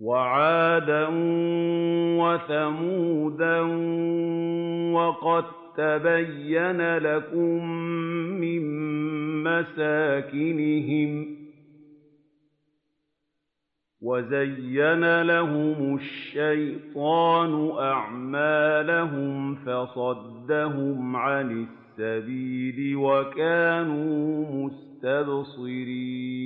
وَعَادًا وَثَمُودًا وَقَد تَّبَيَّنَ لَكُم مِّن مَّسَاكِنِهِمْ ۖ وَزَيَّنَ لَهُمُ الشَّيْطَانُ أَعْمَالَهُمْ فَصَدَّهُمْ عَنِ السَّبِيلِ وَكَانُوا مُسْتَبْصِرِينَ